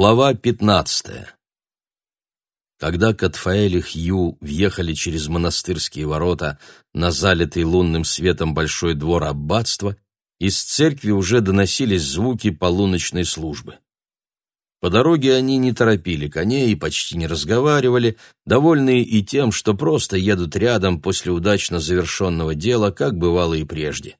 Глава пятнадцатая Когда Катфаэль и Хью въехали через монастырские ворота на залитый лунным светом большой двор аббатства, из церкви уже доносились звуки полуночной службы. По дороге они не торопили коней и почти не разговаривали, довольные и тем, что просто едут рядом после удачно завершенного дела, как бывало и прежде.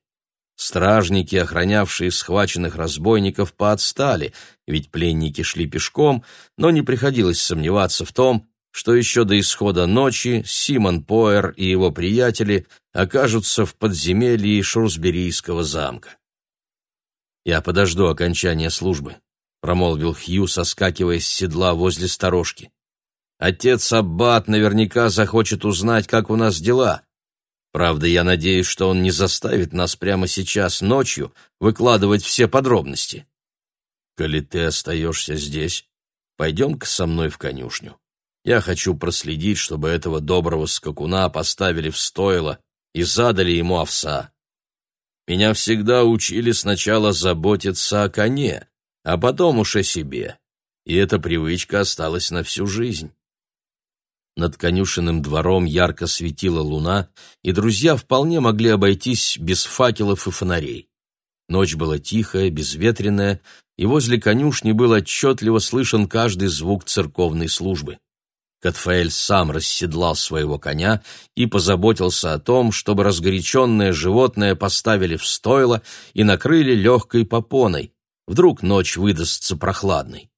Стражники, охранявшие схваченных разбойников, поотстали, ведь пленники шли пешком, но не приходилось сомневаться в том, что еще до исхода ночи Симон Поэр и его приятели окажутся в подземелье Шурсберийского замка. «Я подожду окончания службы», — промолвил Хью, соскакивая с седла возле сторожки. «Отец Аббат наверняка захочет узнать, как у нас дела, Правда, я надеюсь, что он не заставит нас прямо сейчас, ночью, выкладывать все подробности. Коли ты остаешься здесь, пойдем-ка со мной в конюшню. Я хочу проследить, чтобы этого доброго скакуна поставили в стойло и задали ему овса. Меня всегда учили сначала заботиться о коне, а потом уж о себе, и эта привычка осталась на всю жизнь. Над конюшенным двором ярко светила луна, и друзья вполне могли обойтись без факелов и фонарей. Ночь была тихая, безветренная, и возле конюшни был отчетливо слышен каждый звук церковной службы. Катфаэль сам расседлал своего коня и позаботился о том, чтобы разгоряченное животное поставили в стойло и накрыли легкой попоной. Вдруг ночь выдастся прохладной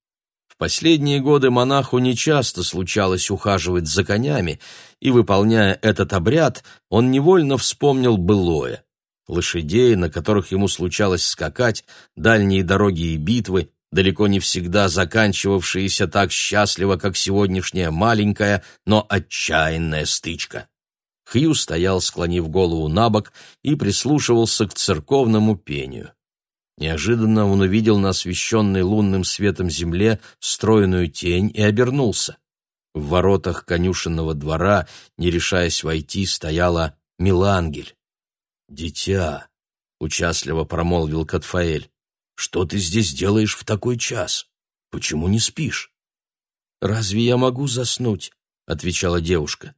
последние годы монаху нечасто случалось ухаживать за конями, и, выполняя этот обряд, он невольно вспомнил былое. Лошадей, на которых ему случалось скакать, дальние дороги и битвы, далеко не всегда заканчивавшиеся так счастливо, как сегодняшняя маленькая, но отчаянная стычка. Хью стоял, склонив голову на бок, и прислушивался к церковному пению. Неожиданно он увидел на освещенной лунным светом земле стройную тень и обернулся. В воротах конюшенного двора, не решаясь войти, стояла Милангель. «Дитя», — участливо промолвил Катфаэль, — «что ты здесь делаешь в такой час? Почему не спишь?» «Разве я могу заснуть?» — отвечала девушка.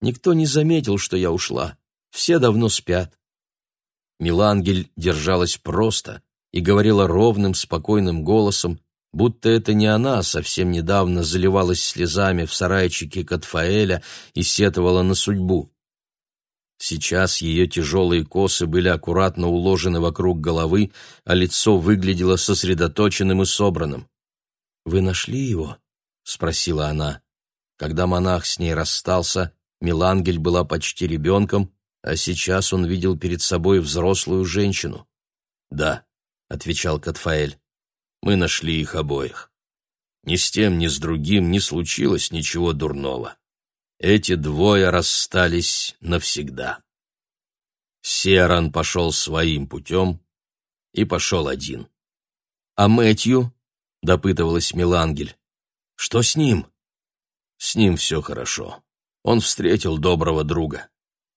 «Никто не заметил, что я ушла. Все давно спят». Милангель держалась просто, и говорила ровным, спокойным голосом, будто это не она совсем недавно заливалась слезами в сарайчике Катфаэля и сетовала на судьбу. Сейчас ее тяжелые косы были аккуратно уложены вокруг головы, а лицо выглядело сосредоточенным и собранным. «Вы нашли его?» — спросила она. Когда монах с ней расстался, Милангель была почти ребенком, а сейчас он видел перед собой взрослую женщину. «Да», отвечал Катфаэль. Мы нашли их обоих. Ни с тем, ни с другим не случилось ничего дурного. Эти двое расстались навсегда. Серан пошел своим путем и пошел один. «А Мэтью?» — допытывалась Милангель. «Что с ним?» «С ним все хорошо. Он встретил доброго друга.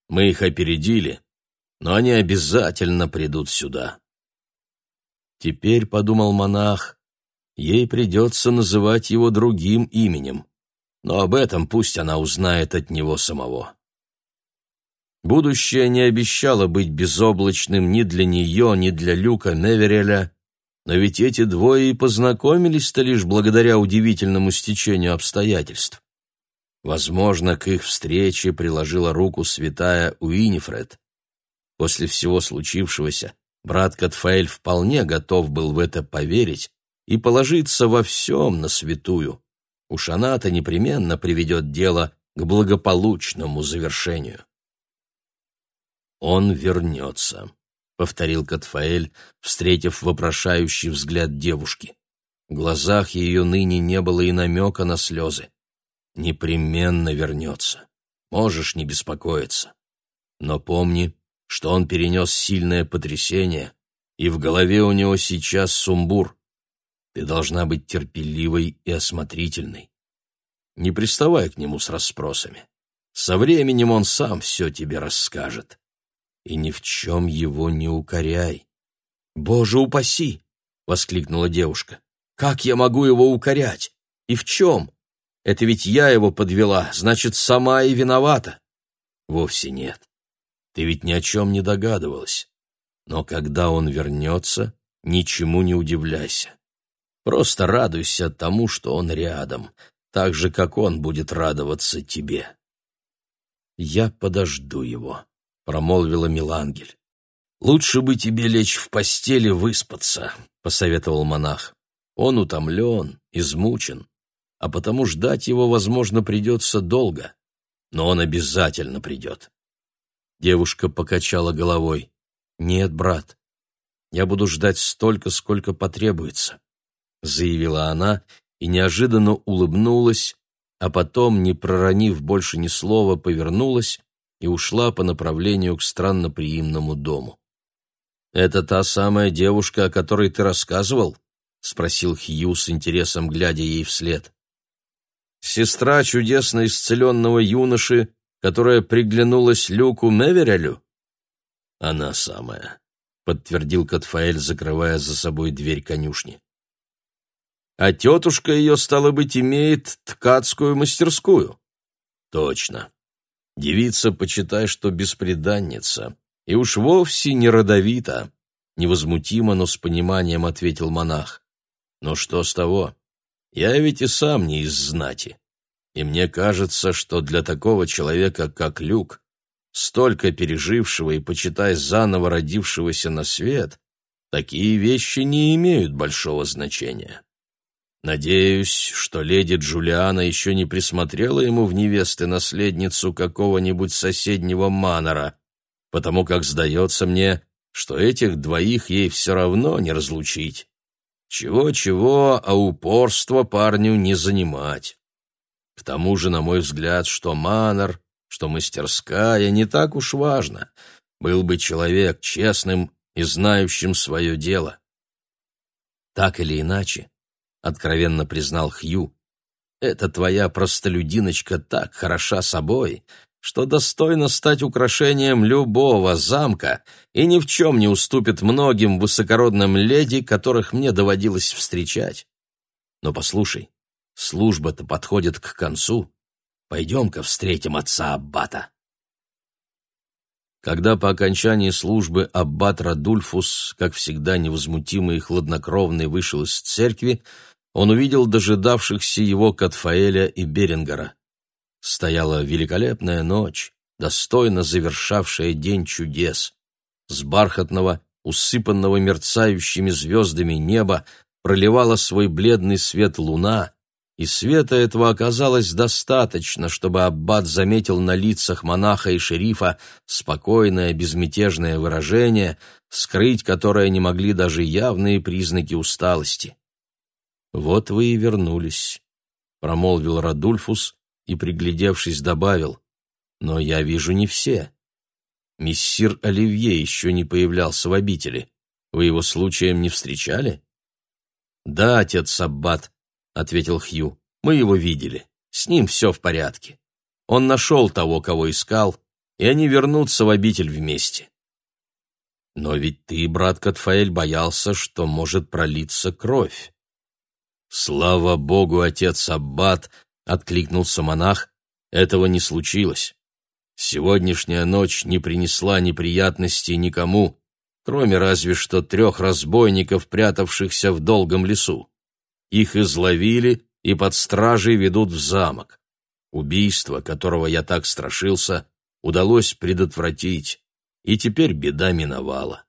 Мы их опередили, но они обязательно придут сюда. Теперь, подумал монах, ей придется называть его другим именем, но об этом пусть она узнает от него самого. Будущее не обещало быть безоблачным ни для нее, ни для Люка Невереля, но ведь эти двое и познакомились-то лишь благодаря удивительному стечению обстоятельств. Возможно, к их встрече приложила руку святая Уинифред. После всего случившегося Брат Катфаэль вполне готов был в это поверить и положиться во всем на святую. Уж она-то непременно приведет дело к благополучному завершению. «Он вернется», — повторил Катфаэль, встретив вопрошающий взгляд девушки. В глазах ее ныне не было и намека на слезы. «Непременно вернется. Можешь не беспокоиться. Но помни, что он перенес сильное потрясение, и в голове у него сейчас сумбур. Ты должна быть терпеливой и осмотрительной. Не приставай к нему с расспросами. Со временем он сам все тебе расскажет. И ни в чем его не укоряй. «Боже упаси!» — воскликнула девушка. Как я могу его укорять? И в чем? Это ведь я его подвела, значит, сама и виновата. Вовсе нет. Ты ведь ни о чем не догадывалась. Но когда он вернется, ничему не удивляйся. Просто радуйся тому, что он рядом, так же, как он будет радоваться тебе. «Я подожду его», — промолвила Милангель. «Лучше бы тебе лечь в постели выспаться», — посоветовал монах. «Он утомлен, измучен, а потому ждать его, возможно, придется долго, но он обязательно придет». Девушка покачала головой. «Нет, брат, я буду ждать столько, сколько потребуется», — заявила она и неожиданно улыбнулась, а потом, не проронив больше ни слова, повернулась и ушла по направлению к странноприимному дому. «Это та самая девушка, о которой ты рассказывал?» — спросил Хью с интересом, глядя ей вслед. «Сестра чудесно исцеленного юноши, которая приглянулась Люку Меверелю?» «Она самая», — подтвердил Катфаэль, закрывая за собой дверь конюшни. «А тетушка ее, стало быть, имеет ткацкую мастерскую?» «Точно. Девица, почитай, что беспреданница, и уж вовсе не родовита», — невозмутимо, но с пониманием ответил монах. «Но что с того? Я ведь и сам не из знати. И мне кажется, что для такого человека, как Люк, столько пережившего и, почитай, заново родившегося на свет, такие вещи не имеют большого значения. Надеюсь, что леди Джулиана еще не присмотрела ему в невесты наследницу какого-нибудь соседнего манора, потому как сдается мне, что этих двоих ей все равно не разлучить. Чего-чего, а упорство парню не занимать. К тому же, на мой взгляд, что манор, что мастерская, не так уж важно. Был бы человек честным и знающим свое дело. Так или иначе, откровенно признал Хью, эта твоя простолюдиночка так хороша собой, что достойна стать украшением любого замка и ни в чем не уступит многим высокородным леди, которых мне доводилось встречать. Но послушай, Служба-то подходит к концу. Пойдем-ка встретим отца Аббата. Когда по окончании службы Аббат Радульфус, как всегда невозмутимый и хладнокровный, вышел из церкви, он увидел дожидавшихся его Катфаэля и Берингера. Стояла великолепная ночь, достойно завершавшая день чудес. С бархатного, усыпанного мерцающими звездами неба проливала свой бледный свет луна, и света этого оказалось достаточно, чтобы аббат заметил на лицах монаха и шерифа спокойное, безмятежное выражение, скрыть которое не могли даже явные признаки усталости. «Вот вы и вернулись», — промолвил Радульфус и, приглядевшись, добавил, «но я вижу не все. Мессир Оливье еще не появлялся в обители. Вы его случаем не встречали?» «Да, отец Аббат», — ответил Хью. «Мы его видели. С ним все в порядке. Он нашел того, кого искал, и они вернутся в обитель вместе». «Но ведь ты, брат Катфаэль, боялся, что может пролиться кровь». «Слава Богу, отец Аббат!» — откликнулся монах. «Этого не случилось. Сегодняшняя ночь не принесла неприятностей никому, кроме разве что трех разбойников, прятавшихся в долгом лесу. Их изловили и под стражей ведут в замок. Убийство, которого я так страшился, удалось предотвратить, и теперь беда миновала.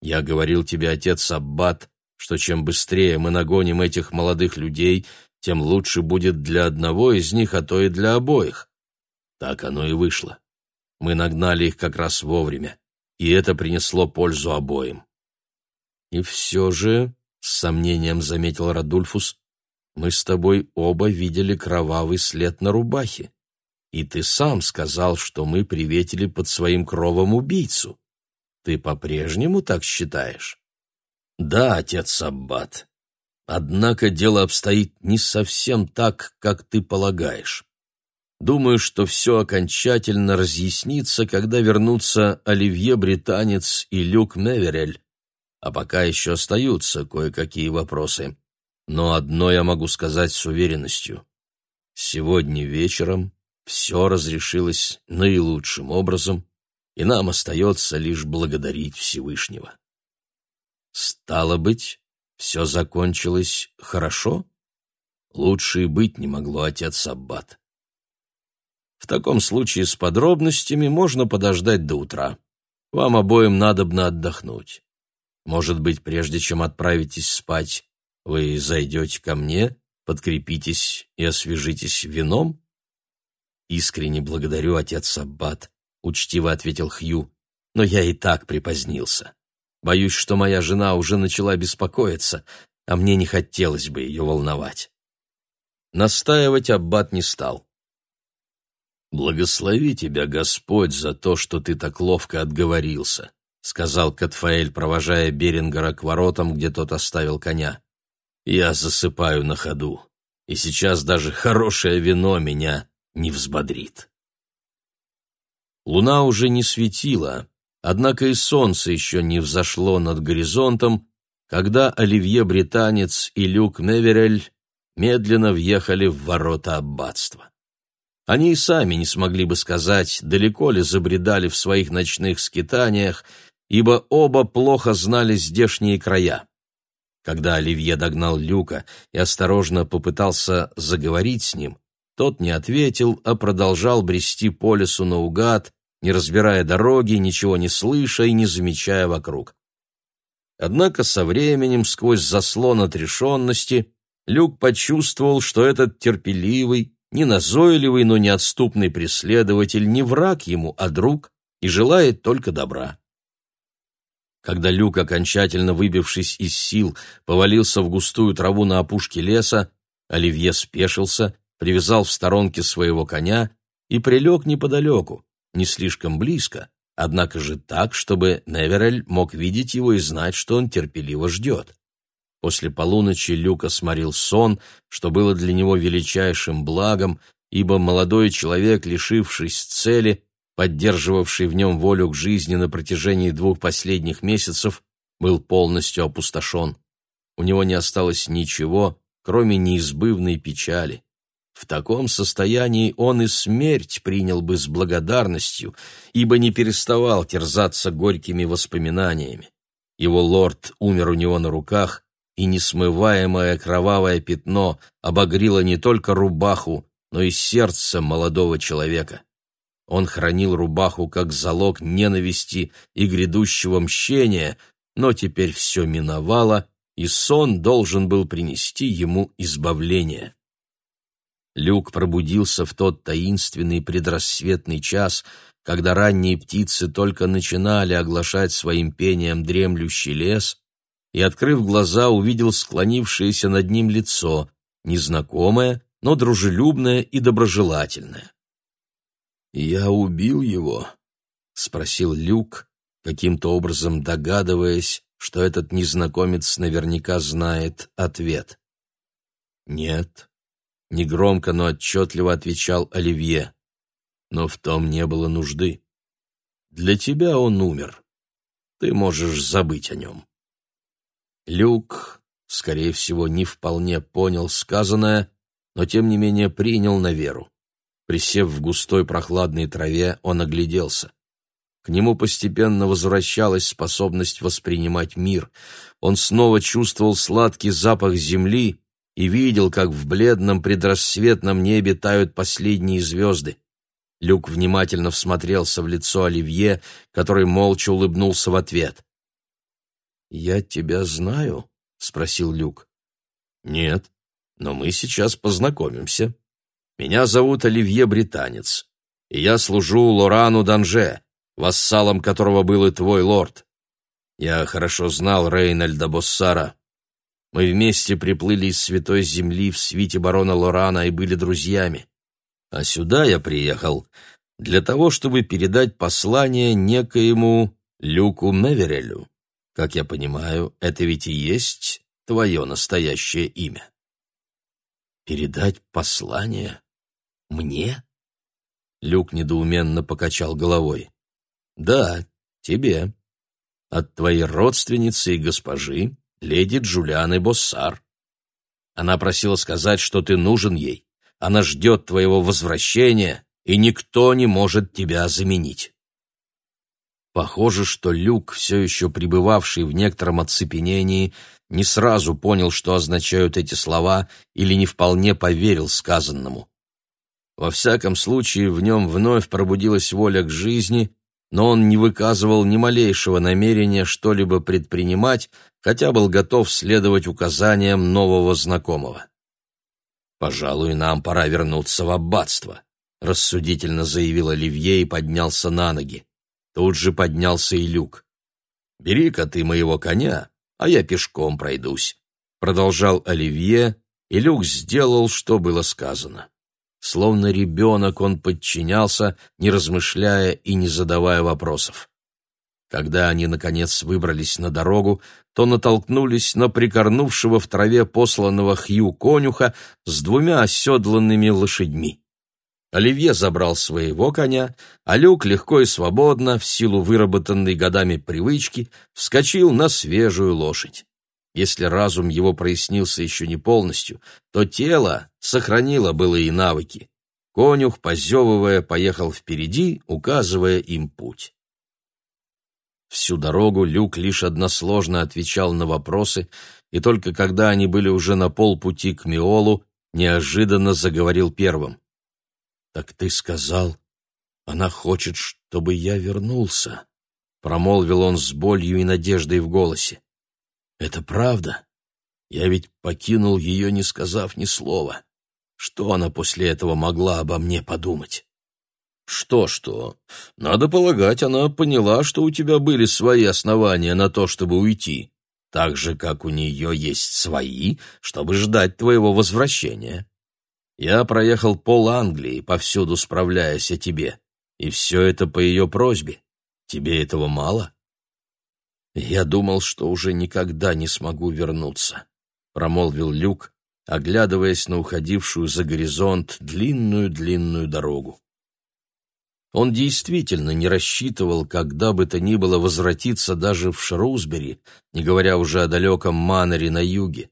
Я говорил тебе, отец Аббат, что чем быстрее мы нагоним этих молодых людей, тем лучше будет для одного из них, а то и для обоих. Так оно и вышло. Мы нагнали их как раз вовремя, и это принесло пользу обоим. И все же с сомнением заметил Радульфус, мы с тобой оба видели кровавый след на рубахе. И ты сам сказал, что мы приветили под своим кровом убийцу. Ты по-прежнему так считаешь? Да, отец Аббат. Однако дело обстоит не совсем так, как ты полагаешь. Думаю, что все окончательно разъяснится, когда вернутся Оливье Британец и Люк Меверель, а пока еще остаются кое-какие вопросы. Но одно я могу сказать с уверенностью. Сегодня вечером все разрешилось наилучшим образом, и нам остается лишь благодарить Всевышнего. Стало быть, все закончилось хорошо? Лучше и быть не могло, отец Аббат. В таком случае с подробностями можно подождать до утра. Вам обоим надобно отдохнуть. Может быть, прежде чем отправитесь спать, вы зайдете ко мне, подкрепитесь и освежитесь вином? Искренне благодарю, отец Аббат, учтиво ответил Хью, но я и так припозднился. Боюсь, что моя жена уже начала беспокоиться, а мне не хотелось бы ее волновать. Настаивать Аббат не стал. «Благослови тебя, Господь, за то, что ты так ловко отговорился», — сказал Катфаэль, провожая Берингера к воротам, где тот оставил коня. «Я засыпаю на ходу, и сейчас даже хорошее вино меня не взбодрит». Луна уже не светила, однако и солнце еще не взошло над горизонтом, когда Оливье Британец и Люк Неверель медленно въехали в ворота аббатства. Они и сами не смогли бы сказать, далеко ли забредали в своих ночных скитаниях, ибо оба плохо знали здешние края. Когда Оливье догнал Люка и осторожно попытался заговорить с ним, тот не ответил, а продолжал брести по лесу наугад, не разбирая дороги, ничего не слыша и не замечая вокруг. Однако со временем, сквозь заслон отрешенности, Люк почувствовал, что этот терпеливый, неназойливый, но неотступный преследователь не враг ему, а друг и желает только добра. Когда Люк, окончательно выбившись из сил, повалился в густую траву на опушке леса, Оливье спешился, привязал в сторонке своего коня и прилег неподалеку, не слишком близко, однако же так, чтобы Неверель мог видеть его и знать, что он терпеливо ждет. После полуночи Люка сморил сон, что было для него величайшим благом, ибо молодой человек, лишившись цели, поддерживавший в нем волю к жизни на протяжении двух последних месяцев, был полностью опустошен. У него не осталось ничего, кроме неизбывной печали. В таком состоянии он и смерть принял бы с благодарностью, ибо не переставал терзаться горькими воспоминаниями. Его лорд умер у него на руках, и несмываемое кровавое пятно обогрило не только рубаху, но и сердце молодого человека. Он хранил рубаху как залог ненависти и грядущего мщения, но теперь все миновало, и сон должен был принести ему избавление. Люк пробудился в тот таинственный предрассветный час, когда ранние птицы только начинали оглашать своим пением дремлющий лес, и, открыв глаза, увидел склонившееся над ним лицо, незнакомое, но дружелюбное и доброжелательное. «Я убил его?» — спросил Люк, каким-то образом догадываясь, что этот незнакомец наверняка знает ответ. «Нет», — негромко, но отчетливо отвечал Оливье. «Но в том не было нужды. Для тебя он умер. Ты можешь забыть о нем». Люк, скорее всего, не вполне понял сказанное, но тем не менее принял на веру. Присев в густой прохладной траве, он огляделся. К нему постепенно возвращалась способность воспринимать мир. Он снова чувствовал сладкий запах земли и видел, как в бледном предрассветном небе тают последние звезды. Люк внимательно всмотрелся в лицо Оливье, который молча улыбнулся в ответ. «Я тебя знаю?» — спросил Люк. «Нет, но мы сейчас познакомимся. Меня зовут Оливье Британец, и я служу Лорану Данже, вассалом которого был и твой лорд. Я хорошо знал Рейнольда Боссара. Мы вместе приплыли из Святой Земли в свите барона Лорана и были друзьями. А сюда я приехал для того, чтобы передать послание некоему Люку Меверелю. Как я понимаю, это ведь и есть твое настоящее имя. Передать послание? Мне? Люк недоуменно покачал головой. Да, тебе. От твоей родственницы и госпожи, леди Джулианы Боссар. Она просила сказать, что ты нужен ей. Она ждет твоего возвращения, и никто не может тебя заменить. Похоже, что Люк, все еще пребывавший в некотором оцепенении, не сразу понял, что означают эти слова, или не вполне поверил сказанному. Во всяком случае, в нем вновь пробудилась воля к жизни, но он не выказывал ни малейшего намерения что-либо предпринимать, хотя был готов следовать указаниям нового знакомого. «Пожалуй, нам пора вернуться в аббатство», — рассудительно заявил Оливье и поднялся на ноги. Тут же поднялся и Люк. «Бери-ка ты моего коня, а я пешком пройдусь», — продолжал Оливье, и Люк сделал, что было сказано. Словно ребенок он подчинялся, не размышляя и не задавая вопросов. Когда они, наконец, выбрались на дорогу, то натолкнулись на прикорнувшего в траве посланного Хью конюха с двумя оседланными лошадьми. Оливье забрал своего коня, а Люк легко и свободно, в силу выработанной годами привычки, вскочил на свежую лошадь. Если разум его прояснился еще не полностью, то тело сохранило былые навыки. Конюх, позевывая, поехал впереди, указывая им путь. Всю дорогу Люк лишь односложно отвечал на вопросы, и только когда они были уже на полпути к Миолу, неожиданно заговорил первым. «Так ты сказал, она хочет, чтобы я вернулся», — промолвил он с болью и надеждой в голосе. Это правда. Я ведь покинул ее, не сказав ни слова. Что она после этого могла обо мне подумать? Что-что? Надо полагать, она поняла, что у тебя были свои основания на то, чтобы уйти, так же, как у нее есть свои, чтобы ждать твоего возвращения. Я проехал пол Англии, повсюду справляясь о тебе, и все это по ее просьбе. Тебе этого мало? «Я думал, что уже никогда не смогу вернуться», — промолвил Люк, оглядываясь на уходившую за горизонт длинную-длинную дорогу. Он действительно не рассчитывал, когда бы то ни было, возвратиться даже в Шрусбери, не говоря уже о далеком Маннере на юге.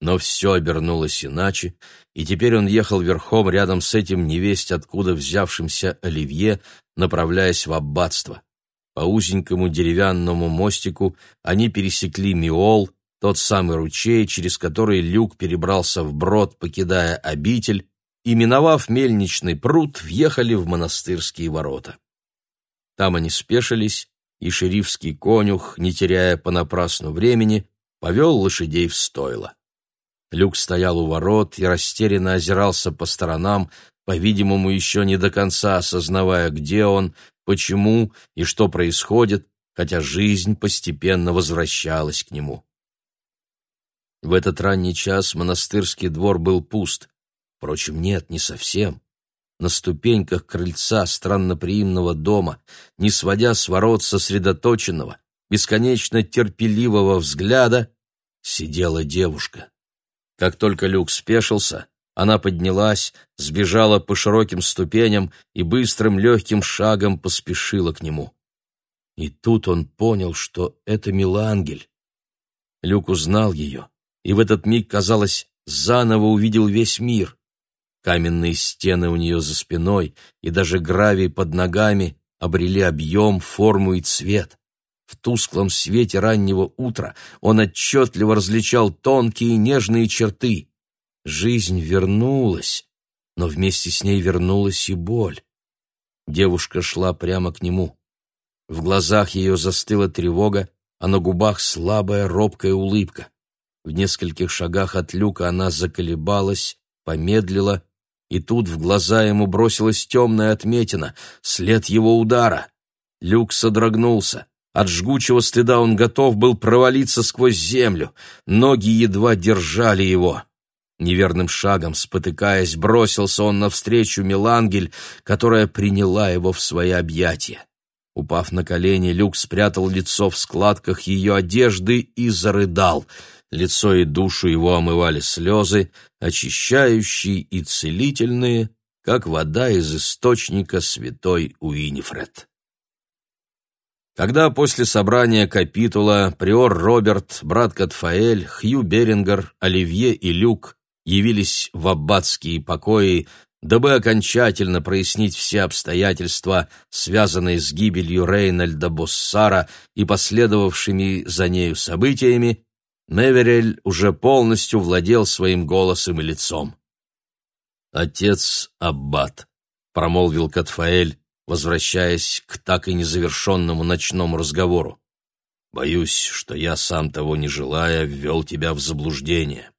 Но все обернулось иначе, и теперь он ехал верхом рядом с этим невесть откуда взявшимся Оливье, направляясь в аббатство. По узенькому деревянному мостику они пересекли Миол, тот самый ручей, через который Люк перебрался вброд, покидая обитель, и, миновав мельничный пруд, въехали в монастырские ворота. Там они спешились, и шерифский конюх, не теряя понапрасну времени, повел лошадей в стойло. Люк стоял у ворот и растерянно озирался по сторонам, по-видимому, еще не до конца осознавая, где он, почему и что происходит, хотя жизнь постепенно возвращалась к нему. В этот ранний час монастырский двор был пуст. Впрочем, нет, не совсем. На ступеньках крыльца странноприимного дома, не сводя с ворот сосредоточенного, бесконечно терпеливого взгляда, сидела девушка. Как только Люк спешился, она поднялась, сбежала по широким ступеням и быстрым легким шагом поспешила к нему. И тут он понял, что это Милангель. Люк узнал ее, и в этот миг, казалось, заново увидел весь мир. Каменные стены у нее за спиной и даже гравий под ногами обрели объем, форму и цвет. В тусклом свете раннего утра он отчетливо различал тонкие нежные черты. Жизнь вернулась, но вместе с ней вернулась и боль. Девушка шла прямо к нему. В глазах ее застыла тревога, а на губах слабая робкая улыбка. В нескольких шагах от люка она заколебалась, помедлила, и тут в глаза ему бросилась темная отметина, след его удара. Люк содрогнулся. От жгучего стыда он готов был провалиться сквозь землю. Ноги едва держали его. Неверным шагом, спотыкаясь, бросился он навстречу Мелангель, которая приняла его в свои объятия. Упав на колени, Люк спрятал лицо в складках ее одежды и зарыдал. Лицо и душу его омывали слезы, очищающие и целительные, как вода из источника святой Уинифред. Когда после собрания капитула приор Роберт, брат Катфаэль, Хью Берингер, Оливье и Люк явились в аббатские покои, дабы окончательно прояснить все обстоятельства, связанные с гибелью Рейнольда Боссара и последовавшими за нею событиями, Неверель уже полностью владел своим голосом и лицом. «Отец Аббат», — промолвил Катфаэль, возвращаясь к так и незавершенному ночному разговору. «Боюсь, что я, сам того не желая, ввел тебя в заблуждение.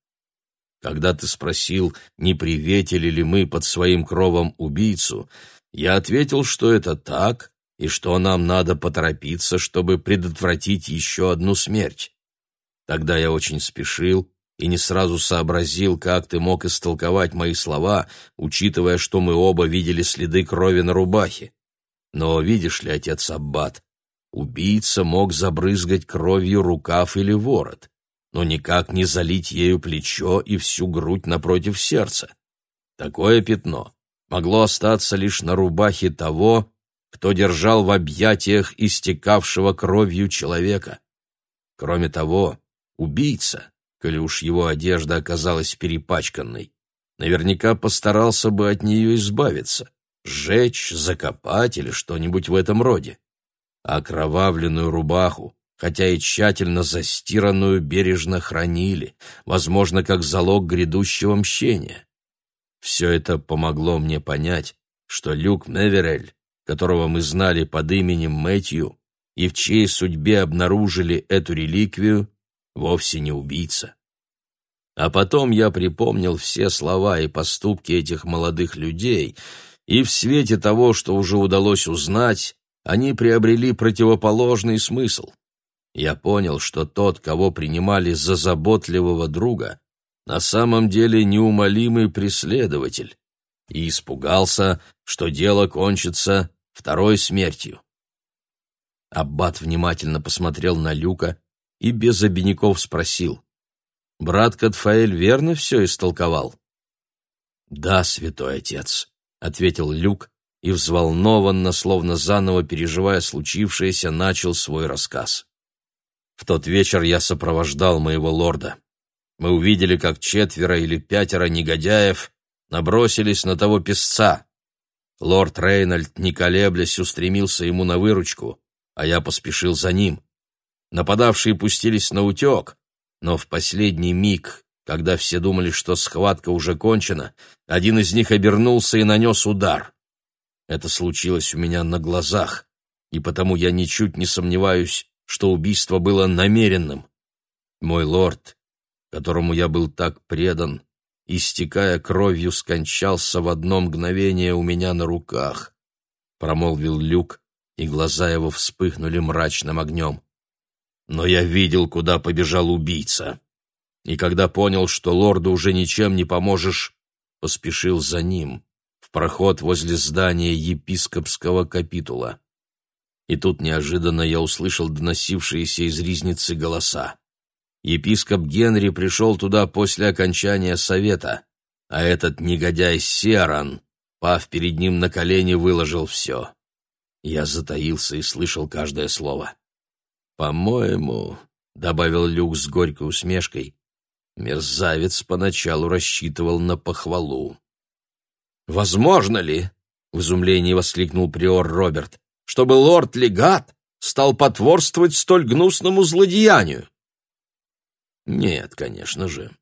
Когда ты спросил, не приветили ли мы под своим кровом убийцу, я ответил, что это так, и что нам надо поторопиться, чтобы предотвратить еще одну смерть. Тогда я очень спешил и не сразу сообразил, как ты мог истолковать мои слова, учитывая, что мы оба видели следы крови на рубахе. Но видишь ли, отец Аббат, убийца мог забрызгать кровью рукав или ворот, но никак не залить ею плечо и всю грудь напротив сердца. Такое пятно могло остаться лишь на рубахе того, кто держал в объятиях истекавшего кровью человека. Кроме того, Убийца, коли уж его одежда оказалась перепачканной, наверняка постарался бы от нее избавиться, сжечь, закопать или что-нибудь в этом роде. А окровавленную рубаху, хотя и тщательно застиранную, бережно хранили, возможно, как залог грядущего мщения. Все это помогло мне понять, что Люк Неверель, которого мы знали под именем Мэтью, и в чьей судьбе обнаружили эту реликвию, вовсе не убийца. А потом я припомнил все слова и поступки этих молодых людей, и в свете того, что уже удалось узнать, они приобрели противоположный смысл. Я понял, что тот, кого принимали за заботливого друга, на самом деле неумолимый преследователь, и испугался, что дело кончится второй смертью. Аббат внимательно посмотрел на Люка, и без обиняков спросил. «Брат Катфаэль верно все истолковал?» «Да, святой отец», — ответил Люк и взволнованно, словно заново переживая случившееся, начал свой рассказ. «В тот вечер я сопровождал моего лорда. Мы увидели, как четверо или пятеро негодяев набросились на того песца. Лорд Рейнольд, не колеблясь, устремился ему на выручку, а я поспешил за ним. Нападавшие пустились на утек, но в последний миг, когда все думали, что схватка уже кончена, один из них обернулся и нанес удар. Это случилось у меня на глазах, и потому я ничуть не сомневаюсь, что убийство было намеренным. Мой лорд, которому я был так предан, истекая кровью, скончался в одно мгновение у меня на руках, — промолвил Люк, и глаза его вспыхнули мрачным огнем но я видел, куда побежал убийца. И когда понял, что лорду уже ничем не поможешь, поспешил за ним, в проход возле здания епископского капитула. И тут неожиданно я услышал доносившиеся из ризницы голоса. Епископ Генри пришел туда после окончания совета, а этот негодяй Серан, пав перед ним на колени, выложил все. Я затаился и слышал каждое слово. «По-моему», — добавил Люк с горькой усмешкой, мерзавец поначалу рассчитывал на похвалу. «Возможно ли, — в изумлении воскликнул приор Роберт, — чтобы лорд-легат стал потворствовать столь гнусному злодеянию?» «Нет, конечно же.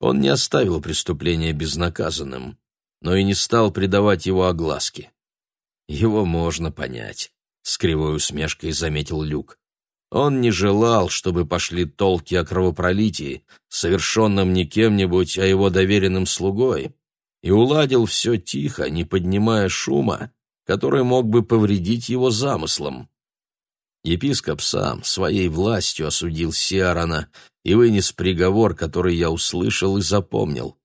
Он не оставил преступление безнаказанным, но и не стал придавать его огласке. Его можно понять», — с кривой усмешкой заметил Люк. Он не желал, чтобы пошли толки о кровопролитии, совершенном не кем-нибудь, а его доверенным слугой, и уладил все тихо, не поднимая шума, который мог бы повредить его замыслам. Епископ сам своей властью осудил Сиарана и вынес приговор, который я услышал и запомнил.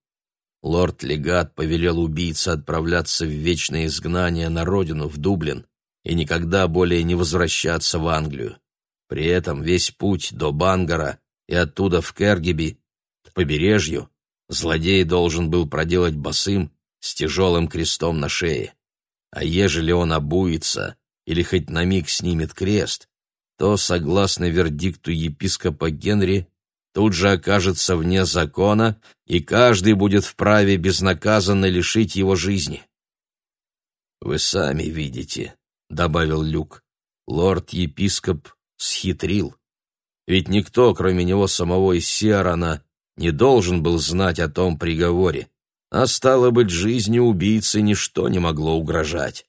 Лорд-легат повелел убийце отправляться в вечное изгнание на родину, в Дублин, и никогда более не возвращаться в Англию. При этом весь путь до Бангара и оттуда в Кергиби, к побережью, злодей должен был проделать босым с тяжелым крестом на шее. А ежели он обуется или хоть на миг снимет крест, то, согласно вердикту епископа Генри, тут же окажется вне закона, и каждый будет вправе безнаказанно лишить его жизни. «Вы сами видите», — добавил Люк, — «лорд-епископ схитрил. Ведь никто, кроме него самого и Сиарана, не должен был знать о том приговоре, а стало быть, жизни убийцы ничто не могло угрожать.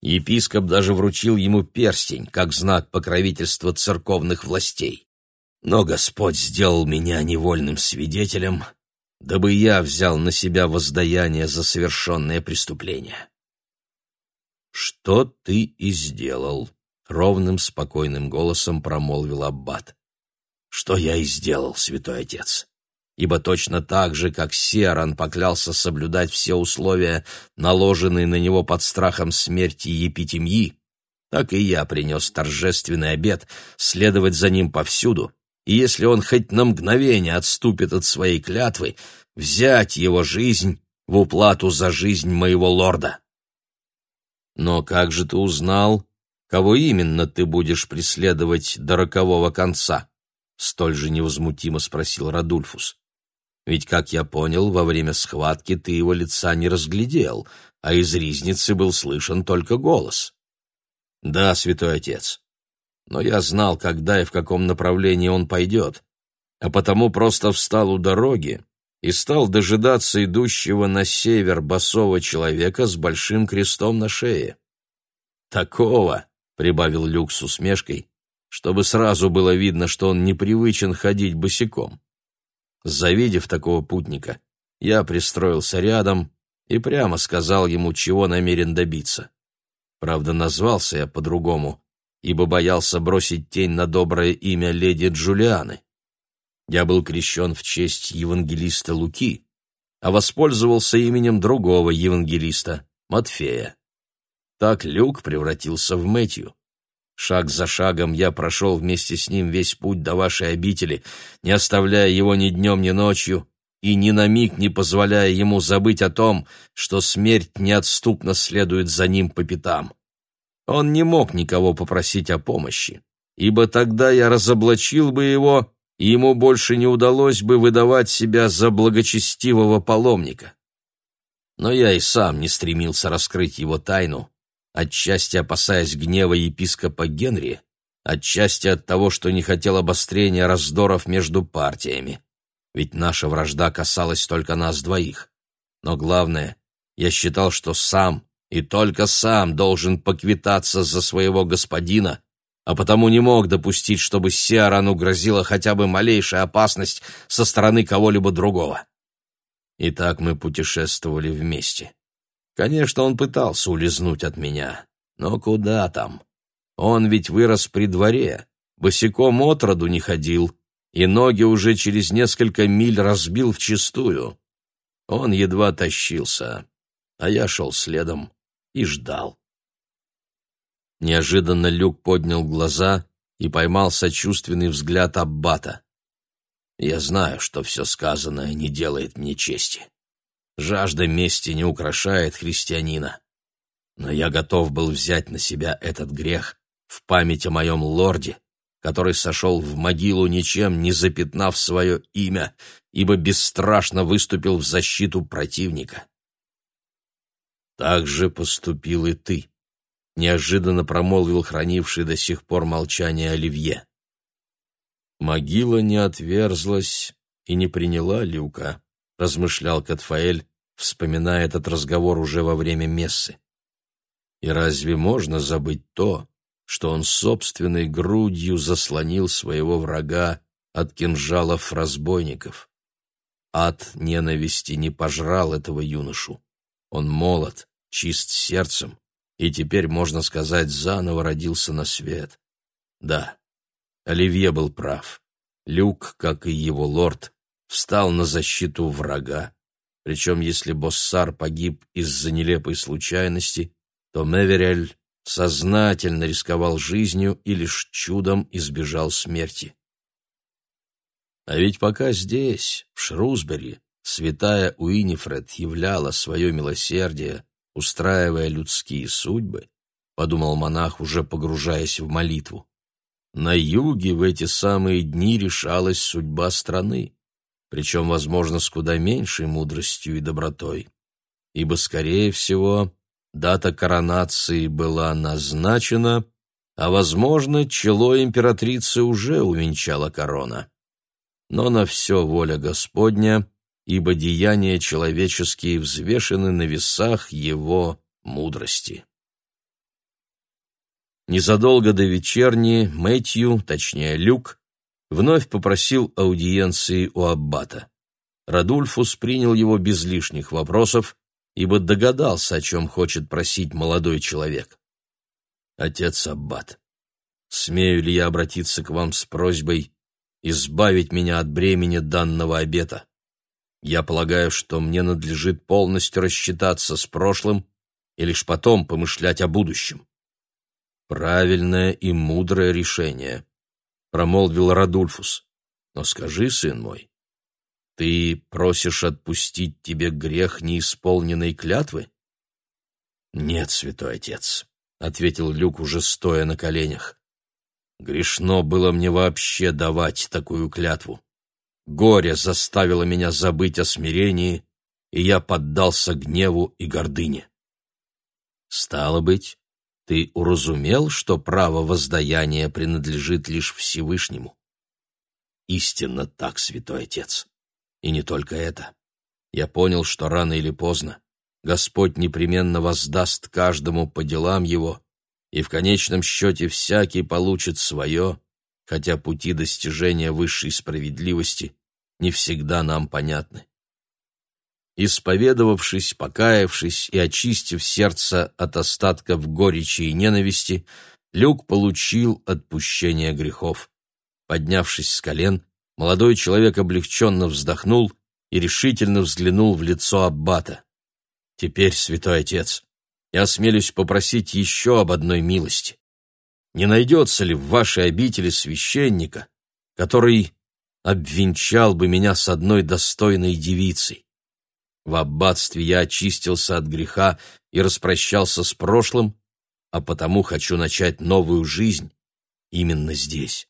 Епископ даже вручил ему перстень, как знак покровительства церковных властей. Но Господь сделал меня невольным свидетелем, дабы я взял на себя воздаяние за совершенное преступление. «Что ты и сделал», — ровным, спокойным голосом промолвил Аббат. «Что я и сделал, святой отец ибо точно так же, как Серан поклялся соблюдать все условия, наложенные на него под страхом смерти Епитемьи, так и я принес торжественный обет следовать за ним повсюду, и если он хоть на мгновение отступит от своей клятвы, взять его жизнь в уплату за жизнь моего лорда. Но как же ты узнал, кого именно ты будешь преследовать до рокового конца? Столь же невозмутимо спросил Радульфус. Ведь, как я понял, во время схватки ты его лица не разглядел, а из ризницы был слышен только голос. Да, святой отец. Но я знал, когда и в каком направлении он пойдет, а потому просто встал у дороги и стал дожидаться идущего на север босого человека с большим крестом на шее. Такого, — прибавил Люк с усмешкой, — чтобы сразу было видно, что он непривычен ходить босиком. Завидев такого путника, я пристроился рядом и прямо сказал ему, чего намерен добиться. Правда, назвался я по-другому, ибо боялся бросить тень на доброе имя леди Джулианы. Я был крещен в честь евангелиста Луки, а воспользовался именем другого евангелиста, Матфея. Так Люк превратился в Мэтью. Шаг за шагом я прошел вместе с ним весь путь до вашей обители, не оставляя его ни днем, ни ночью, и ни на миг не позволяя ему забыть о том, что смерть неотступно следует за ним по пятам. Он не мог никого попросить о помощи, ибо тогда я разоблачил бы его, и ему больше не удалось бы выдавать себя за благочестивого паломника. Но я и сам не стремился раскрыть его тайну, отчасти опасаясь гнева епископа Генри, отчасти от того, что не хотел обострения раздоров между партиями. Ведь наша вражда касалась только нас двоих. Но главное, я считал, что сам и только сам должен поквитаться за своего господина, а потому не мог допустить, чтобы Сиарану грозила хотя бы малейшая опасность со стороны кого-либо другого. И так мы путешествовали вместе. Конечно, он пытался улизнуть от меня, но куда там? Он ведь вырос при дворе, босиком отроду не ходил, и ноги уже через несколько миль разбил вчистую. Он едва тащился, а я шел следом и ждал. Неожиданно Люк поднял глаза и поймал сочувственный взгляд Аббата. «Я знаю, что все сказанное не делает мне чести. Жажда мести не украшает христианина. Но я готов был взять на себя этот грех в память о моем лорде, который сошел в могилу ничем не запятнав свое имя, ибо бесстрашно выступил в защиту противника. Так же поступил и ты, неожиданно промолвил хранивший до сих пор молчание Оливье. Могила не отверзлась и не приняла Люка. — размышлял Катфаэль, вспоминая этот разговор уже во время мессы. И разве можно забыть то, что он собственной грудью заслонил своего врага от кинжалов разбойников? Ад ненависти не пожрал этого юношу. Он молод, чист сердцем, и теперь, можно сказать, заново родился на свет. Да, Оливье был прав. Люк, как и его лорд, встал на защиту врага. Причем, если Боссар погиб из-за нелепой случайности, то Меверель сознательно рисковал жизнью и лишь чудом избежал смерти. А ведь пока здесь, в Шрусбери, святая Уинифред являла свое милосердие, устраивая людские судьбы, подумал монах, уже погружаясь в молитву. на юге в эти самые дни решалась судьба страны, причем, возможно, с куда меньшей мудростью и добротой, ибо, скорее всего, дата коронации была назначена, а, возможно, чело императрицы уже увенчала корона. Но на все воля Господня, ибо деяния человеческие взвешены на весах его мудрости. Незадолго до вечерни Мэтью, точнее Люк, вновь попросил аудиенции у аббата. Радульфус принял его без лишних вопросов, ибо догадался, о чем хочет просить молодой человек. «Отец Аббат, смею ли я обратиться к вам с просьбой избавить меня от бремени данного обета? Я полагаю, что мне надлежит полностью рассчитаться с прошлым и лишь потом помышлять о будущем. Правильное и мудрое решение, промолвил Радульфус. Но скажи, сын мой, ты просишь отпустить тебе грех неисполненной клятвы? Нет, святой отец, ответил Люк уже стоя на коленях. Грешно было мне вообще давать такую клятву. Горе заставило меня забыть о смирении, и я поддался гневу и гордыне. Стало быть, ты уразумел, что право воздаяния принадлежит лишь Всевышнему? Истинно так, святой отец. И не только это. Я понял, что рано или поздно Господь непременно воздаст каждому по делам его, и в конечном счете всякий получит свое, хотя пути достижения высшей справедливости не всегда нам понятны. Исповедовавшись, покаявшись и очистив сердце от остатков горечи и ненависти, Люк получил отпущение грехов. Поднявшись с колен, молодой человек облегченно вздохнул и решительно взглянул в лицо Аббата. «Теперь, святой отец, я осмелюсь попросить еще об одной милости. Не найдется ли в вашей обители священника, который обвенчал бы меня с одной достойной девицей? В аббатстве я очистился от греха и распрощался с прошлым, а потому хочу начать новую жизнь именно здесь.